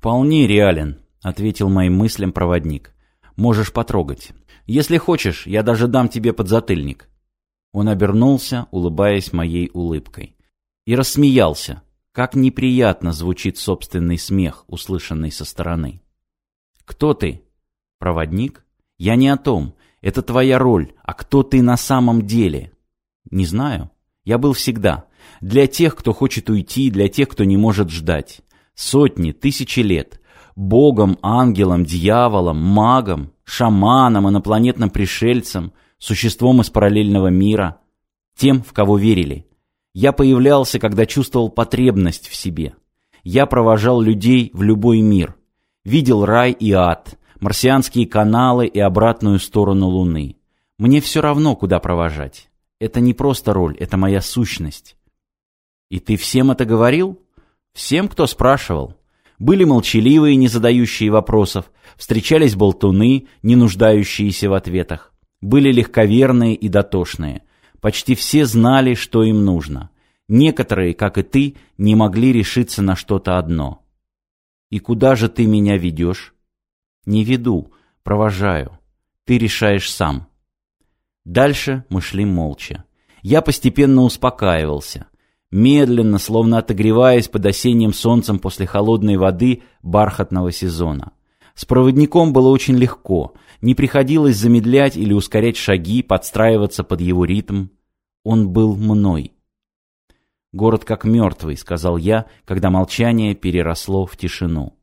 «Вполне реален», — ответил моим мыслям проводник. «Можешь потрогать. Если хочешь, я даже дам тебе подзатыльник». Он обернулся, улыбаясь моей улыбкой. И рассмеялся. Как неприятно звучит собственный смех, услышанный со стороны. «Кто ты?» «Проводник?» «Я не о том. Это твоя роль. А кто ты на самом деле?» «Не знаю. Я был всегда. Для тех, кто хочет уйти, для тех, кто не может ждать сотни, тысячи лет, богом, ангелом, дьяволом, магом, шаманом, инопланетным пришельцем, существом из параллельного мира, тем, в кого верили. Я появлялся, когда чувствовал потребность в себе. Я провожал людей в любой мир. Видел рай и ад, марсианские каналы и обратную сторону Луны. Мне все равно, куда провожать. Это не просто роль, это моя сущность. И ты всем это говорил? Всем, кто спрашивал. Были молчаливые, не задающие вопросов, встречались болтуны, не нуждающиеся в ответах. Были легковерные и дотошные. Почти все знали, что им нужно. Некоторые, как и ты, не могли решиться на что-то одно. «И куда же ты меня ведешь?» «Не веду, провожаю. Ты решаешь сам». Дальше мы шли молча. Я постепенно успокаивался – медленно, словно отогреваясь под осенним солнцем после холодной воды бархатного сезона. С проводником было очень легко, не приходилось замедлять или ускорять шаги, подстраиваться под его ритм. Он был мной. «Город как мертвый», — сказал я, когда молчание переросло в тишину.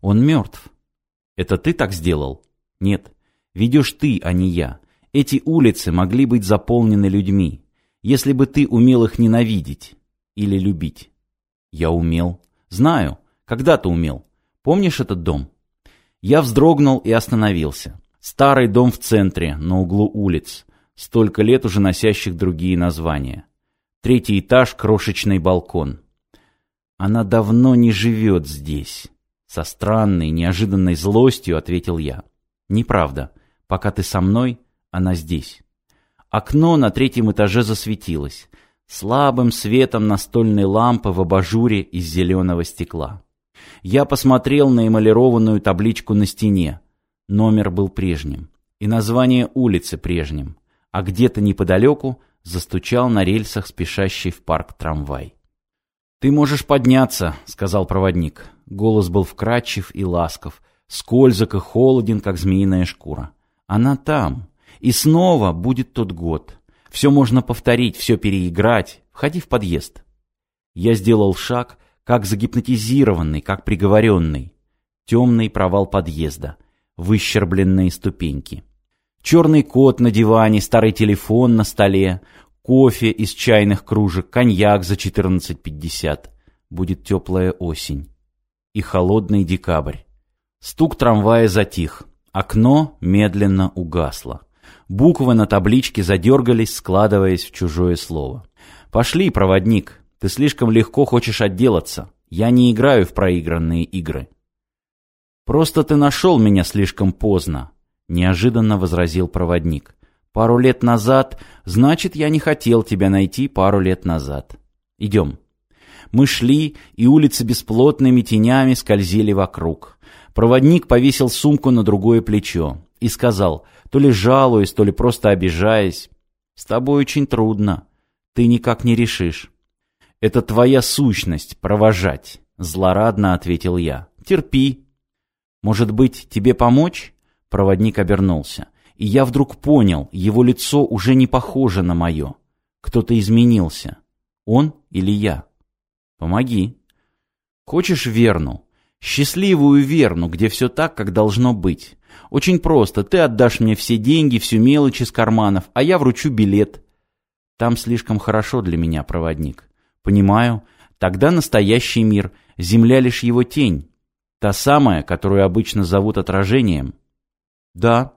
«Он мертв». «Это ты так сделал?» «Нет. Ведешь ты, а не я. Эти улицы могли быть заполнены людьми если бы ты умел их ненавидеть или любить. Я умел. Знаю. Когда ты умел? Помнишь этот дом? Я вздрогнул и остановился. Старый дом в центре, на углу улиц, столько лет уже носящих другие названия. Третий этаж, крошечный балкон. Она давно не живет здесь. Со странной, неожиданной злостью ответил я. Неправда. Пока ты со мной, она здесь. Окно на третьем этаже засветилось слабым светом настольной лампы в абажуре из зеленого стекла. Я посмотрел на эмалированную табличку на стене. Номер был прежним. И название улицы прежним. А где-то неподалеку застучал на рельсах спешащий в парк трамвай. «Ты можешь подняться», — сказал проводник. Голос был вкрадчив и ласков, скользок и холоден, как змеиная шкура. «Она там, и снова будет тот год. Все можно повторить, все переиграть. Входи в подъезд. Я сделал шаг, как загипнотизированный, как приговоренный. Темный провал подъезда. Выщербленные ступеньки. Черный кот на диване, старый телефон на столе, кофе из чайных кружек, коньяк за 14.50. Будет теплая осень. И холодный декабрь. Стук трамвая затих. Окно медленно угасло. Буквы на табличке задергались, складываясь в чужое слово. «Пошли, проводник, ты слишком легко хочешь отделаться. Я не играю в проигранные игры». «Просто ты нашел меня слишком поздно», — неожиданно возразил проводник. «Пару лет назад, значит, я не хотел тебя найти пару лет назад. Идем». Мы шли, и улицы бесплотными тенями скользили вокруг. Проводник повесил сумку на другое плечо и сказал, то ли жалуясь, то ли просто обижаясь, «С тобой очень трудно, ты никак не решишь». «Это твоя сущность — провожать», — злорадно ответил я. «Терпи». «Может быть, тебе помочь?» Проводник обернулся. И я вдруг понял, его лицо уже не похоже на мое. Кто-то изменился. Он или я? Помоги. Хочешь верну? Счастливую верну, где все так, как должно быть. Очень просто. Ты отдашь мне все деньги, всю мелочь из карманов, а я вручу билет. Там слишком хорошо для меня, проводник. Понимаю. Тогда настоящий мир. Земля лишь его тень. Та самая, которую обычно зовут отражением. Да.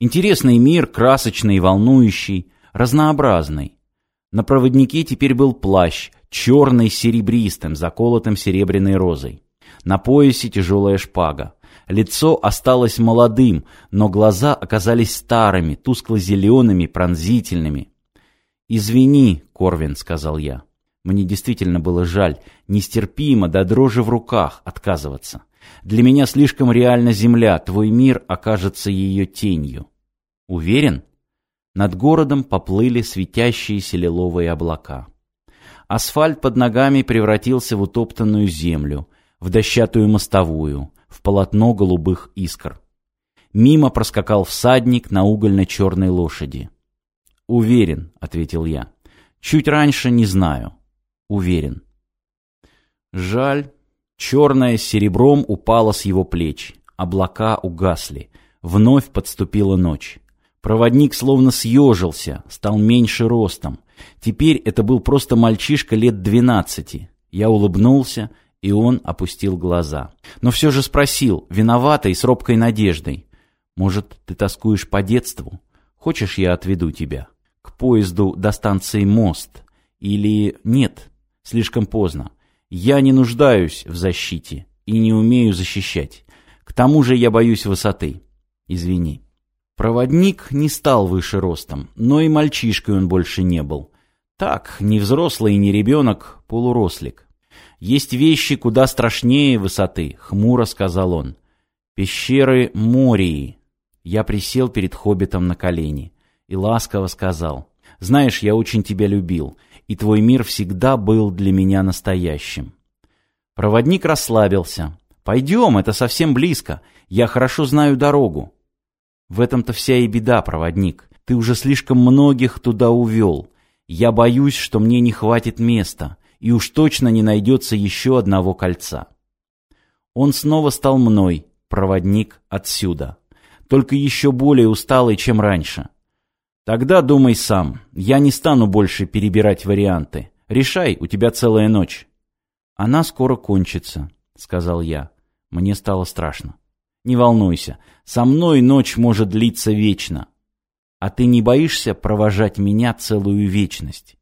Интересный мир, красочный, волнующий, разнообразный. На проводнике теперь был плащ, черный с серебристым, заколотым серебряной розой. На поясе тяжелая шпага. Лицо осталось молодым, но глаза оказались старыми, тускло-зелеными, пронзительными. «Извини, Корвин», — сказал я. Мне действительно было жаль, нестерпимо, до да дрожи в руках отказываться. Для меня слишком реальна земля, твой мир окажется ее тенью. Уверен? Над городом поплыли светящиеся лиловые облака. Асфальт под ногами превратился в утоптанную землю, в дощатую мостовую в полотно голубых искр. Мимо проскакал всадник на угольно-черной лошади. «Уверен», — ответил я. «Чуть раньше не знаю. Уверен». Жаль, черное с серебром упало с его плеч. Облака угасли. Вновь подступила ночь. Проводник словно съежился, стал меньше ростом. Теперь это был просто мальчишка лет двенадцати. Я улыбнулся, и он опустил глаза. Но все же спросил, виноватой, с робкой надеждой. «Может, ты тоскуешь по детству? Хочешь, я отведу тебя? К поезду до станции «Мост»? Или нет? Слишком поздно. Я не нуждаюсь в защите и не умею защищать. К тому же я боюсь высоты. Извини». Проводник не стал выше ростом, но и мальчишкой он больше не был. Так, не взрослый и не ребенок, полурослик. Есть вещи куда страшнее высоты, — хмуро сказал он. Пещеры Мории. Я присел перед хоббитом на колени и ласково сказал. Знаешь, я очень тебя любил, и твой мир всегда был для меня настоящим. Проводник расслабился. «Пойдем, это совсем близко. Я хорошо знаю дорогу». «В этом-то вся и беда, проводник. Ты уже слишком многих туда увёл. Я боюсь, что мне не хватит места и уж точно не найдется еще одного кольца. Он снова стал мной, проводник отсюда, только еще более усталый, чем раньше. Тогда думай сам, я не стану больше перебирать варианты. Решай, у тебя целая ночь. Она скоро кончится, сказал я. Мне стало страшно. Не волнуйся, со мной ночь может длиться вечно. А ты не боишься провожать меня целую вечность?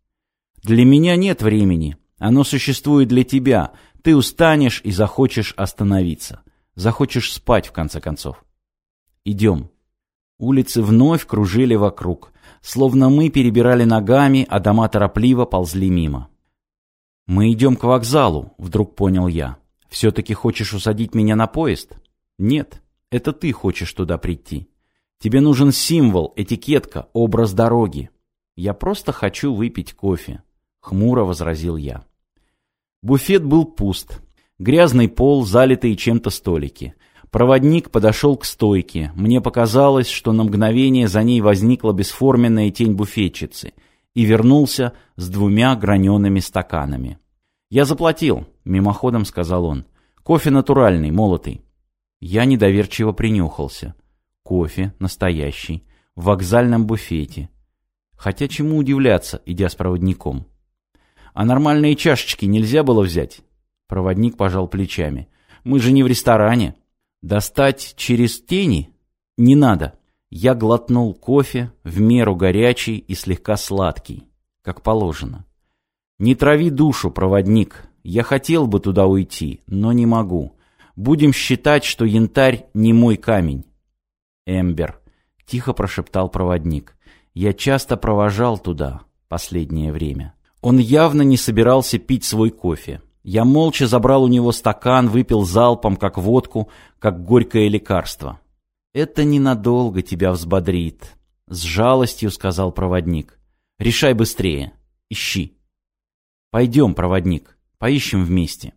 Для меня нет времени, оно существует для тебя. Ты устанешь и захочешь остановиться. Захочешь спать, в конце концов. Идем. Улицы вновь кружили вокруг. Словно мы перебирали ногами, а дома торопливо ползли мимо. «Мы идем к вокзалу», — вдруг понял я. «Все-таки хочешь усадить меня на поезд?» «Нет, это ты хочешь туда прийти. Тебе нужен символ, этикетка, образ дороги. Я просто хочу выпить кофе» хмуро возразил я. Буфет был пуст. Грязный пол, залитые чем-то столики. Проводник подошел к стойке. Мне показалось, что на мгновение за ней возникла бесформенная тень буфетчицы. И вернулся с двумя гранеными стаканами. «Я заплатил», — мимоходом сказал он. «Кофе натуральный, молотый». Я недоверчиво принюхался. Кофе настоящий, в вокзальном буфете. Хотя чему удивляться, идя с проводником? А нормальные чашечки нельзя было взять? Проводник пожал плечами. Мы же не в ресторане. Достать через тени? Не надо. Я глотнул кофе, в меру горячий и слегка сладкий, как положено. Не трави душу, проводник. Я хотел бы туда уйти, но не могу. Будем считать, что янтарь не мой камень. Эмбер. Тихо прошептал проводник. Я часто провожал туда последнее время. Он явно не собирался пить свой кофе. Я молча забрал у него стакан, выпил залпом, как водку, как горькое лекарство. «Это ненадолго тебя взбодрит», — с жалостью сказал проводник. «Решай быстрее. Ищи». «Пойдем, проводник, поищем вместе».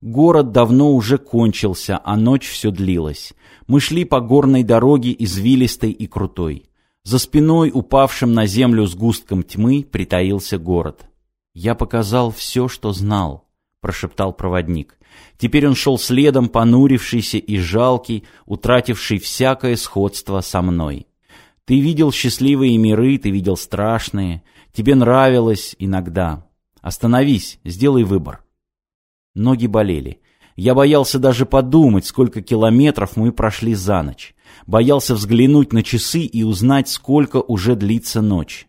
Город давно уже кончился, а ночь все длилась. Мы шли по горной дороге, извилистой и крутой. За спиной, упавшим на землю сгустком тьмы, притаился город. «Я показал все, что знал», — прошептал проводник. Теперь он шел следом, понурившийся и жалкий, утративший всякое сходство со мной. «Ты видел счастливые миры, ты видел страшные, тебе нравилось иногда. Остановись, сделай выбор». Ноги болели. Я боялся даже подумать, сколько километров мы прошли за ночь. Боялся взглянуть на часы и узнать, сколько уже длится ночь.